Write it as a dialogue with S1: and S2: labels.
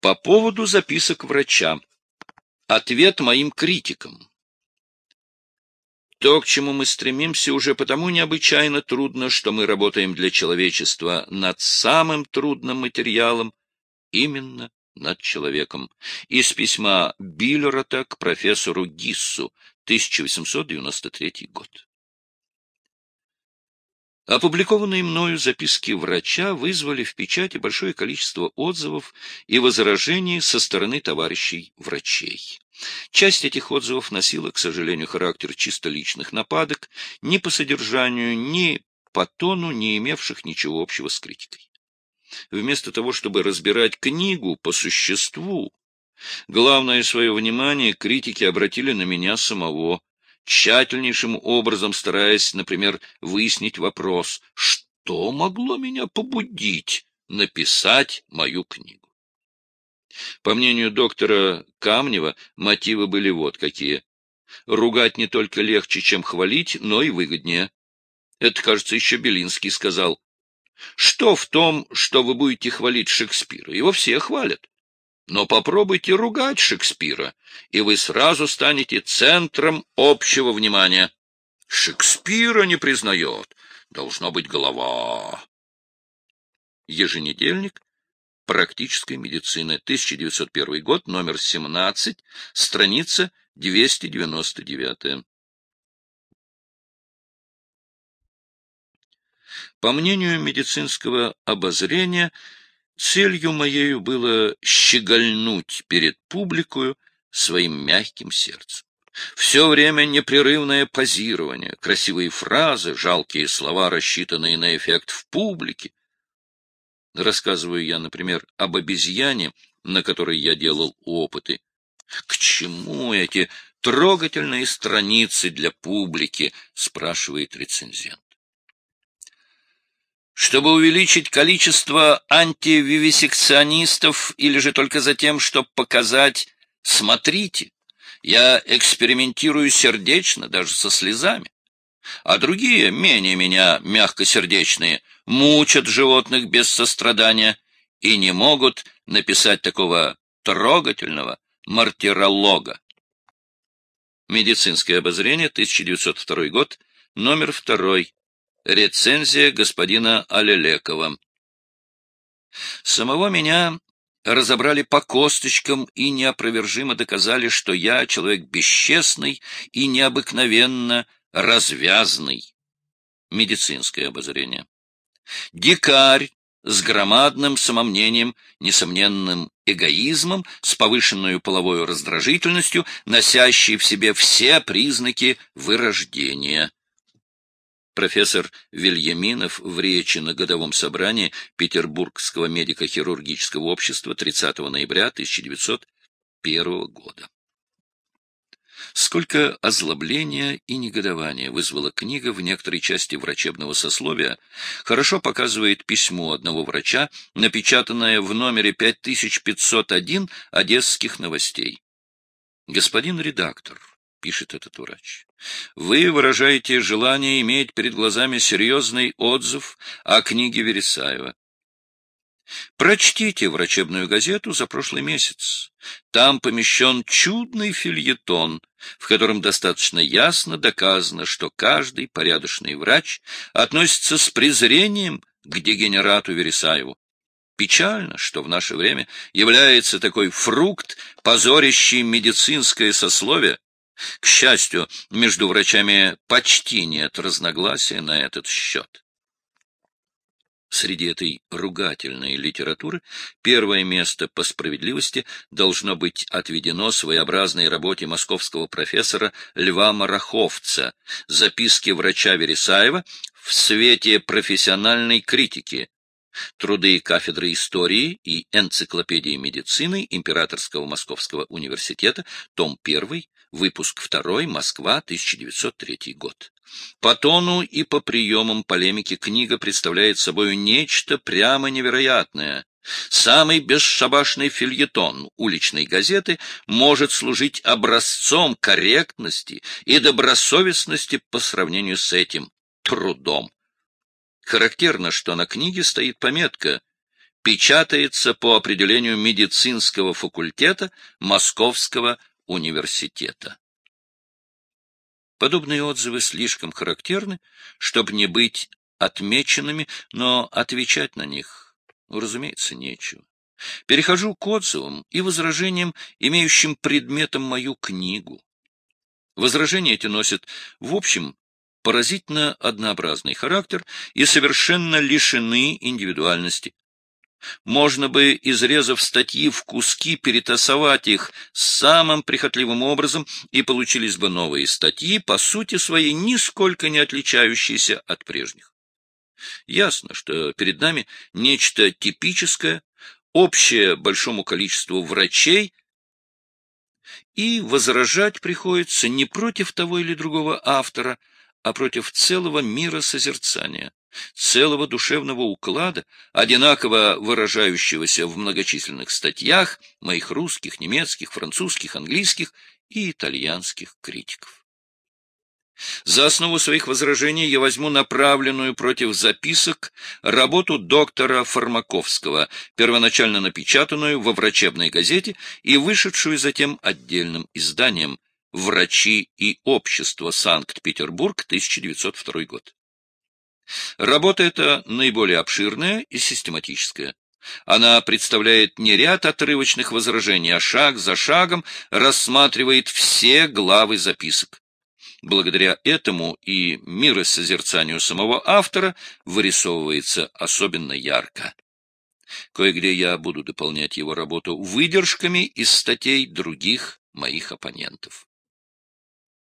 S1: По поводу записок врача. Ответ моим критикам. То, к чему мы стремимся, уже потому необычайно трудно, что мы работаем для человечества над самым трудным материалом, именно над человеком. Из письма Биллерота к профессору Гиссу, 1893 год. Опубликованные мною записки врача вызвали в печати большое количество отзывов и возражений со стороны товарищей врачей. Часть этих отзывов носила, к сожалению, характер чисто личных нападок, ни по содержанию, ни по тону, не имевших ничего общего с критикой. Вместо того, чтобы разбирать книгу по существу, главное свое внимание критики обратили на меня самого, тщательнейшим образом стараясь, например, выяснить вопрос, что могло меня побудить написать мою книгу. По мнению доктора Камнева, мотивы были вот какие. Ругать не только легче, чем хвалить, но и выгоднее. Это, кажется, еще Белинский сказал. Что в том, что вы будете хвалить Шекспира? Его все хвалят. Но попробуйте ругать Шекспира, и вы сразу станете центром общего внимания. Шекспира не признает. Должно быть голова. Еженедельник практической медицины, 1901 год, номер 17, страница 299. По мнению медицинского обозрения, целью моею было щегольнуть перед публикою своим мягким сердцем. Все время непрерывное позирование, красивые фразы, жалкие слова, рассчитанные на эффект в публике, Рассказываю я, например, об обезьяне, на которой я делал опыты. К чему эти трогательные страницы для публики, спрашивает рецензент. Чтобы увеличить количество антививисекционистов или же только за тем, чтобы показать «смотрите», я экспериментирую сердечно, даже со слезами. А другие, менее меня мягкосердечные, мучат животных без сострадания и не могут написать такого трогательного мартиролога. Медицинское обозрение, 1902 год, номер второй. Рецензия господина Алелекова. Самого меня разобрали по косточкам и неопровержимо доказали, что я человек бесчестный и необыкновенно развязный. Медицинское обозрение. Дикарь с громадным самомнением, несомненным эгоизмом, с повышенной половой раздражительностью, носящий в себе все признаки вырождения. Профессор Вильяминов в речи на годовом собрании Петербургского медико-хирургического общества 30 ноября 1901 года. Сколько озлобления и негодования вызвала книга в некоторой части врачебного сословия, хорошо показывает письмо одного врача, напечатанное в номере 5501 «Одесских новостей». «Господин редактор», — пишет этот врач, — «вы выражаете желание иметь перед глазами серьезный отзыв о книге Вересаева. Прочтите врачебную газету за прошлый месяц. Там помещен чудный фильетон, в котором достаточно ясно доказано, что каждый порядочный врач относится с презрением к дегенерату Вересаеву. Печально, что в наше время является такой фрукт, позорящий медицинское сословие. К счастью, между врачами почти нет разногласия на этот счет. Среди этой ругательной литературы первое место по справедливости должно быть отведено своеобразной работе московского профессора Льва Мараховца «Записки врача Вересаева в свете профессиональной критики», труды кафедры истории и энциклопедии медицины Императорского Московского университета, том 1, выпуск 2, Москва, 1903 год. По тону и по приемам полемики книга представляет собой нечто прямо невероятное. Самый бесшабашный фильетон уличной газеты может служить образцом корректности и добросовестности по сравнению с этим трудом. Характерно, что на книге стоит пометка печатается по определению медицинского факультета Московского университета. Подобные отзывы слишком характерны, чтобы не быть отмеченными, но отвечать на них, разумеется, нечего. Перехожу к отзывам и возражениям, имеющим предметом мою книгу. Возражения эти носят, в общем, поразительно однообразный характер и совершенно лишены индивидуальности. Можно бы, изрезав статьи в куски, перетасовать их самым прихотливым образом, и получились бы новые статьи, по сути своей нисколько не отличающиеся от прежних. Ясно, что перед нами нечто типическое, общее большому количеству врачей, и возражать приходится не против того или другого автора, а против целого мира созерцания целого душевного уклада, одинаково выражающегося в многочисленных статьях моих русских, немецких, французских, английских и итальянских критиков. За основу своих возражений я возьму направленную против записок работу доктора Фармаковского, первоначально напечатанную во врачебной газете и вышедшую затем отдельным изданием «Врачи и общество. Санкт-Петербург. 1902 год». Работа эта наиболее обширная и систематическая. Она представляет не ряд отрывочных возражений, а шаг за шагом рассматривает все главы записок. Благодаря этому и миросозерцанию самого автора вырисовывается особенно ярко. Кое-где я буду дополнять его работу выдержками из статей других моих оппонентов.